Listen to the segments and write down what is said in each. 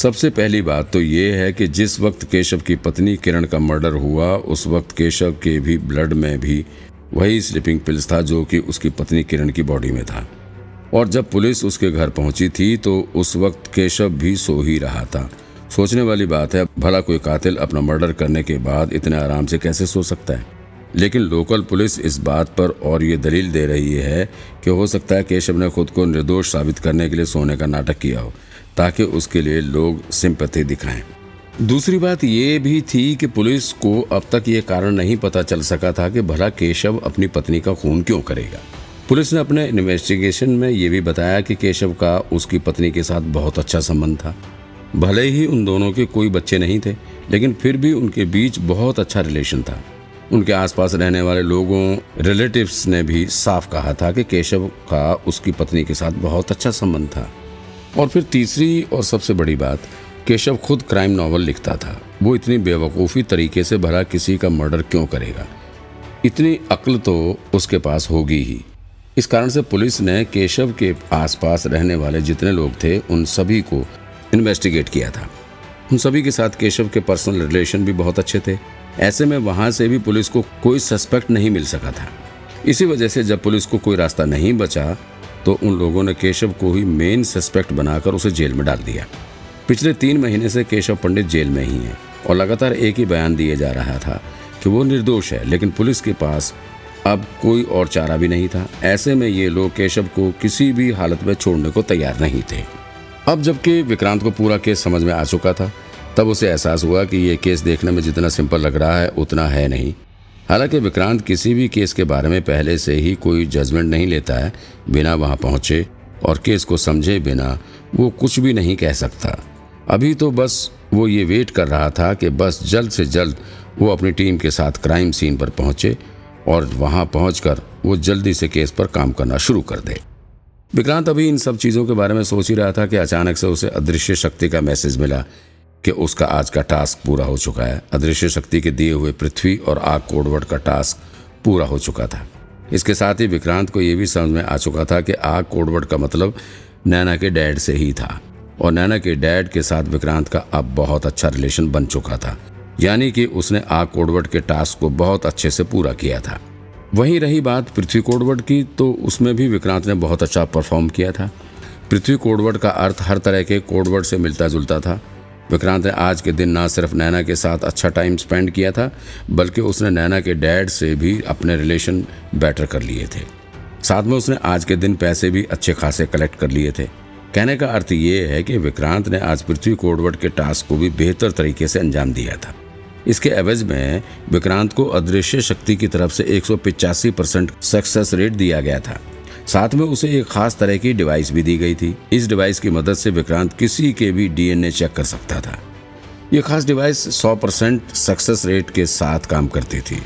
सबसे पहली बात तो ये है कि जिस वक्त केशव की पत्नी किरण का मर्डर हुआ, उस वक्त केशव के भी ब्लड में भी वही स्लीपिंग पिल्स था जो कि उसकी पत्नी किरण की बॉडी में था। और जब पुलिस उसके घर पहुँची थी तो उस वक्त केशव भी सो ही रहा था। सोचने वाली बात है, भला कोई कातिल अपना मर्डर करने के बाद इतने आराम से कैसे सो सकता है? लेकिन लोकल पुलिस इस बात पर और ये दलील दे रही है कि हो सकता है केशव ने खुद को निर्दोष साबित करने के लिए सोने का नाटक किया हो। ताकि उसके लिए लोग सिंपति दिखाएँ। दूसरी बात ये भी थी कि पुलिस को अब तक ये कारण नहीं पता चल सका था कि भला केशव अपनी पत्नी का खून क्यों करेगा। पुलिस ने अपने इन्वेस्टिगेशन में ये भी बताया कि केशव का उसकी पत्नी के साथ बहुत अच्छा संबंध था। भले ही उन दोनों के कोई बच्चे नहीं थे, लेकिन फिर भी उनके बीच बहुत अच्छा रिलेशन था। उनके आसपास रहने वाले लोगों रिलेटिव्स ने भी साफ़ कहा था कि केशव का उसकी पत्नी के साथ बहुत अच्छा संबंध था। और फिर तीसरी और सबसे बड़ी बात, केशव खुद क्राइम नॉवल लिखता था। वो इतनी बेवकूफ़ी तरीके से भरा किसी का मर्डर क्यों करेगा? इतनी अक्ल तो उसके पास होगी ही। इस कारण से पुलिस ने केशव के आसपास रहने वाले जितने लोग थे, उन सभी को इन्वेस्टिगेट किया था। उन सभी के साथ केशव के पर्सनल रिलेशन भी बहुत अच्छे थे। ऐसे में वहाँ से भी पुलिस को कोई सस्पेक्ट नहीं मिल सका था। इसी वजह से जब पुलिस को कोई रास्ता नहीं बचा तो उन लोगों ने केशव को ही मेन सस्पेक्ट बनाकर उसे जेल में डाल दिया। पिछले तीन महीने से केशव पंडित जेल में ही है और लगातार एक ही बयान दिया जा रहा था कि वो निर्दोष है, लेकिन पुलिस के पास अब कोई और चारा भी नहीं था। ऐसे में ये लोग केशव को किसी भी हालत में छोड़ने को तैयार नहीं थे। अब जबकि विक्रांत को पूरा केस समझ में आ चुका था, तब उसे एहसास हुआ कि ये केस देखने में जितना सिंपल लग रहा है, उतना है नहीं। हालाँकि विक्रांत किसी भी केस के बारे में पहले से ही कोई जजमेंट नहीं लेता है, बिना वहाँ पहुँचे और केस को समझे बिना वो कुछ भी नहीं कह सकता। अभी तो बस वो ये वेट कर रहा था कि बस जल्द से जल्द वो अपनी टीम के साथ क्राइम सीन पर पहुँचे और वहाँ पहुंचकर वो जल्दी से केस पर काम करना शुरू कर दे। विक्रांत अभी इन सब चीज़ों के बारे में सोच ही रहा था कि अचानक से उसे अदृश्य शक्ति का मैसेज मिला कि उसका आज का टास्क पूरा हो चुका है। अदृश्य शक्ति के दिए हुए पृथ्वी और आग कोडवट का टास्क पूरा हो चुका था। इसके साथ ही विक्रांत को यह भी समझ में आ चुका था कि आग कोडवट का मतलब नैना के डैड से ही था। और नैना के डैड के साथ विक्रांत का अब बहुत अच्छा रिलेशन बन चुका था। यानी कि उसने आग कोडवट के टास्क को बहुत अच्छे से पूरा किया था। वहीं रही बात पृथ्वी कोडवट की तो उसमें भी विक्रांत ने बहुत अच्छा परफॉर्म किया था। पृथ्वी कोडवट का अर्थ हर तरह के कोडवट से मिलता जुलता था। विक्रांत ने आज के दिन ना सिर्फ़ नैना के साथ अच्छा टाइम स्पेंड किया था, बल्कि उसने नैना के डैड से भी अपने रिलेशन बेटर कर लिए थे। साथ में उसने आज के दिन पैसे भी अच्छे खासे कलेक्ट कर लिए थे। कहने का अर्थ ये है कि विक्रांत ने आज पृथ्वी कोडवर्ड के टास्क को भी बेहतर तरीके से अंजाम दिया था। इसके एवज में विक्रांत को अदृश्य शक्ति की तरफ़ से एक परसेंट सक्सेस रेट दिया गया था। साथ में उसे एक खास तरह की डिवाइस भी दी गई थी। इस डिवाइस की मदद से विक्रांत किसी के भी डीएनए चेक कर सकता था। ये खास डिवाइस 100 परसेंट सक्सेस रेट के साथ काम करती थी।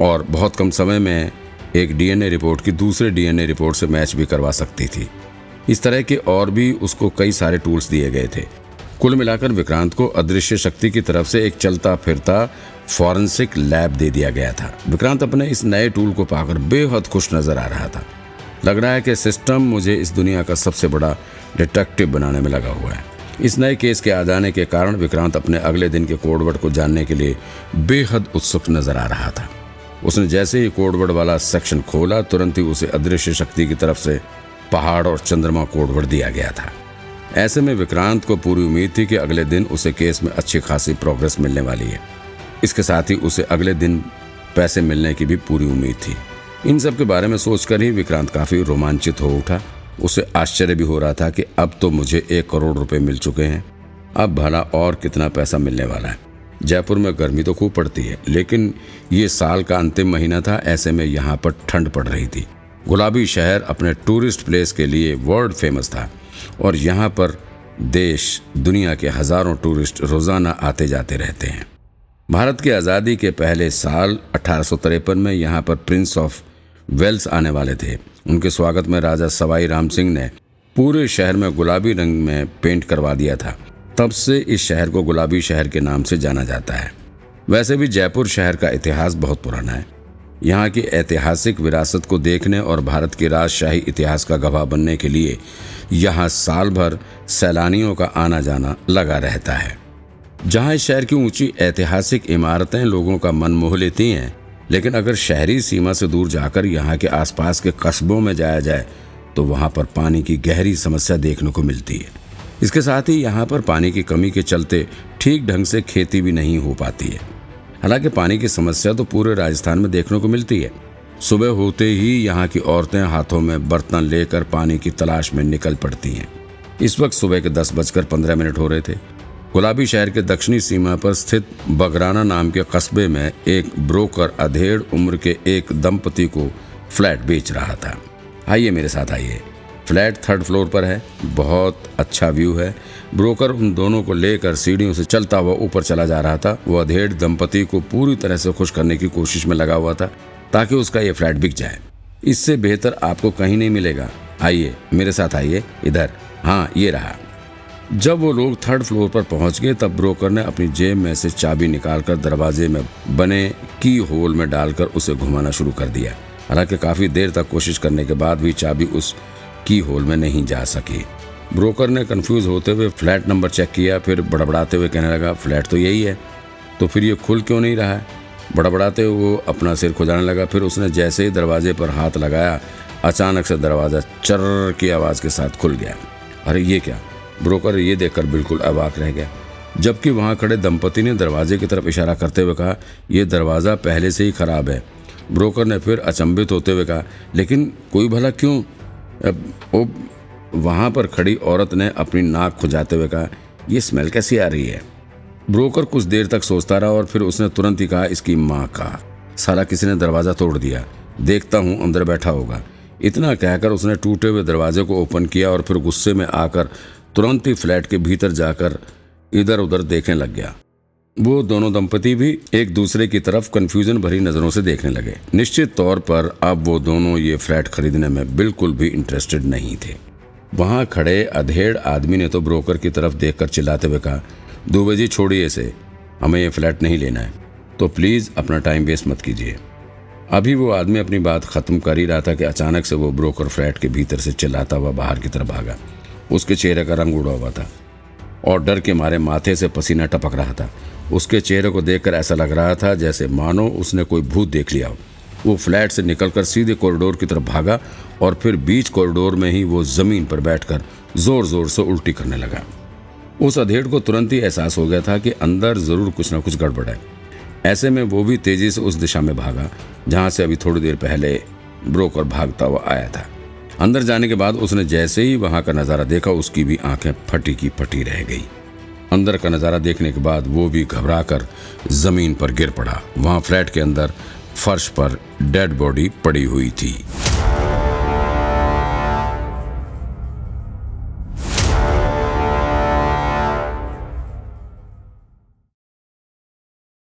और बहुत कम समय में एक डीएनए रिपोर्ट की दूसरे डीएनए रिपोर्ट से मैच भी करवा सकती थी। इस तरह के और भी उसको कई सारे टूल्स दिए गए थे। कुल मिलाकर विक्रांत को अदृश्य शक्ति की तरफ़ से एक चलता फिरता फॉरेंसिक लैब दे दिया गया था। विक्रांत अपने इस नए टूल को पाकर बेहद खुश नज़र आ रहा था। लग रहा है कि सिस्टम मुझे इस दुनिया का सबसे बड़ा डिटेक्टिव बनाने में लगा हुआ है। इस नए केस के आ जाने के कारण विक्रांत अपने अगले दिन के कोडवर्ड को जानने के लिए बेहद उत्सुक नज़र आ रहा था। उसने जैसे ही कोडवर्ड वाला सेक्शन खोला, तुरंत ही उसे अदृश्य शक्ति की तरफ़ से पहाड़ और चंद्रमा कोडवर्ड दिया गया था। ऐसे में विक्रांत को पूरी उम्मीद थी कि अगले दिन उसे केस में अच्छी खासी प्रोग्रेस मिलने वाली है। इसके साथ ही उसे अगले दिन पैसे मिलने की भी पूरी उम्मीद थी। इन सब के बारे में सोचकर ही विक्रांत काफ़ी रोमांचित हो उठा। उसे आश्चर्य भी हो रहा था कि अब तो मुझे एक करोड़ रुपए मिल चुके हैं। अब भला और कितना पैसा मिलने वाला है? जयपुर में गर्मी तो खूब पड़ती है, लेकिन ये साल का अंतिम महीना था, ऐसे में यहाँ पर ठंड पड़ रही थी। गुलाबी शहर अपने टूरिस्ट प्लेस के लिए वर्ल्ड फ़ेमस था, और यहाँ पर देश दुनिया के हज़ारों टूरिस्ट रोज़ाना आते जाते रहते हैं। भारत की आज़ादी के पहले साल अठारह सौ तिरपन में यहाँ पर प्रिंस ऑफ़ वेल्स आने वाले थे। उनके स्वागत में राजा सवाई राम सिंह ने पूरे शहर में गुलाबी रंग में पेंट करवा दिया था। तब से इस शहर को गुलाबी शहर के नाम से जाना जाता है। वैसे भी जयपुर शहर का इतिहास बहुत पुराना है। यहाँ की ऐतिहासिक विरासत को देखने और भारत के राजशाही इतिहास का गवाह बनने के लिए यहाँ साल भर सैलानियों का आना जाना लगा रहता है। जहाँ इस शहर की ऊँची ऐतिहासिक इमारतें लोगों का मन मोह लेती हैं, लेकिन अगर शहरी सीमा से दूर जाकर यहाँ के आसपास के कस्बों में जाया जाए तो वहाँ पर पानी की गहरी समस्या देखने को मिलती है। इसके साथ ही यहाँ पर पानी की कमी के चलते ठीक ढंग से खेती भी नहीं हो पाती है। हालाँकि पानी की समस्या तो पूरे राजस्थान में देखने को मिलती है। सुबह होते ही यहाँ की औरतें हाथों में बर्तन लेकर पानी की तलाश में निकल पड़ती हैं। इस वक्त सुबह के दस बजकर पंद्रह मिनट हो रहे थे। गुलाबी शहर के दक्षिणी सीमा पर स्थित बगराना नाम के कस्बे में एक ब्रोकर अधेड़ उम्र के एक दंपति को फ्लैट बेच रहा था। आइए मेरे साथ आइए। फ्लैट थर्ड फ्लोर पर है। बहुत अच्छा व्यू है। ब्रोकर उन दोनों को लेकर सीढ़ियों से चलता हुआ ऊपर चला जा रहा था। वो अधेड़ दंपति को पूरी तरह से खुश करने की कोशिश में लगा हुआ था ताकि उसका ये फ्लैट बिक जाए। इससे बेहतर आपको कहीं नहीं मिलेगा। आइए, मेरे साथ आइए। इधर। हाँ ये रहा। जब वो लोग थर्ड फ्लोर पर पहुँच गए, तब ब्रोकर ने अपनी जेब में से चाबी निकालकर दरवाजे में बने की होल में डालकर उसे घुमाना शुरू कर दिया। हालाँकि काफ़ी देर तक कोशिश करने के बाद भी चाबी उस की होल में नहीं जा सकी। ब्रोकर ने कंफ्यूज होते हुए फ्लैट नंबर चेक किया, फिर बड़बड़ाते हुए कहने लगा फ्लैट तो यही है। तो फिर ये खुल क्यों नहीं रहा? है बड़बड़ाते हुए वो अपना सिर खुजाने लगा, फिर उसने जैसे ही दरवाजे पर हाथ लगाया, अचानक से दरवाज़ा चर्र की आवाज़ के साथ खुल गया। अरे, ये क्या? ब्रोकर ये देखकर बिल्कुल अवाक रह गया। जबकि वहाँ खड़े दंपति ने दरवाजे की तरफ़ इशारा करते हुए कहा यह दरवाज़ा पहले से ही खराब है। ब्रोकर ने फिर अचंभित होते हुए कहा, लेकिन कोई भला क्यों? वो वहाँ पर खड़ी औरत ने अपनी नाक खुजाते हुए कहा यह स्मेल कैसी आ रही है? ब्रोकर कुछ देर तक सोचता रहा और फिर उसने तुरंत ही कहा, इसकी माँ का। सारा किसी ने दरवाज़ा तोड़ दिया। देखता हूँ, अंदर बैठा होगा। इतना कहकर उसने टूटे हुए दरवाजे को ओपन किया और फिर गुस्से में आकर तुरंत ही फ्लैट के भीतर जाकर इधर उधर देखने लग गया। वो दोनों दंपति भी एक दूसरे की तरफ़ कंफ्यूजन भरी नज़रों से देखने लगे। निश्चित तौर पर अब वो दोनों ये फ्लैट खरीदने में बिल्कुल भी इंटरेस्टेड नहीं थे। वहाँ खड़े अधेड़ आदमी ने तो ब्रोकर की तरफ़ देखकर चिल्लाते हुए कहा दो बजे छोड़िए इसे। हमें ये फ्लैट नहीं लेना है। तो प्लीज़ अपना टाइम वेस्ट मत कीजिए। अभी वो आदमी अपनी बात खत्म कर ही रहा था कि अचानक से वो ब्रोकर फ्लैट के भीतर से चिल्लाता हुआ बाहर की तरफ़ भागा। उसके चेहरे का रंग उड़ा हुआ था और डर के मारे माथे से पसीना टपक रहा था। उसके चेहरे को देखकर ऐसा लग रहा था जैसे मानो उसने कोई भूत देख लिया हो। वो फ्लैट से निकलकर सीधे कॉरिडोर की तरफ़ भागा और फिर बीच कॉरिडोर में ही वो ज़मीन पर बैठकर ज़ोर ज़ोर से उल्टी करने लगा। उस अधेड़ को तुरंत ही एहसास हो गया था कि अंदर ज़रूर कुछ ना कुछ गड़बड़ है। ऐसे में वो भी तेज़ी से उस दिशा में भागा, जहाँ से अभी थोड़ी देर पहले ब्रोकर भागता हुआ आया था। अंदर जाने के बाद उसने जैसे ही वहाँ का नज़ारा देखा, उसकी भी आँखें फटी की फटी रह गई। अंदर का नज़ारा देखने के बाद वो भी घबरा कर ज़मीन पर गिर पड़ा। वहाँ फ्लैट के अंदर फर्श पर डेड बॉडी पड़ी हुई थी।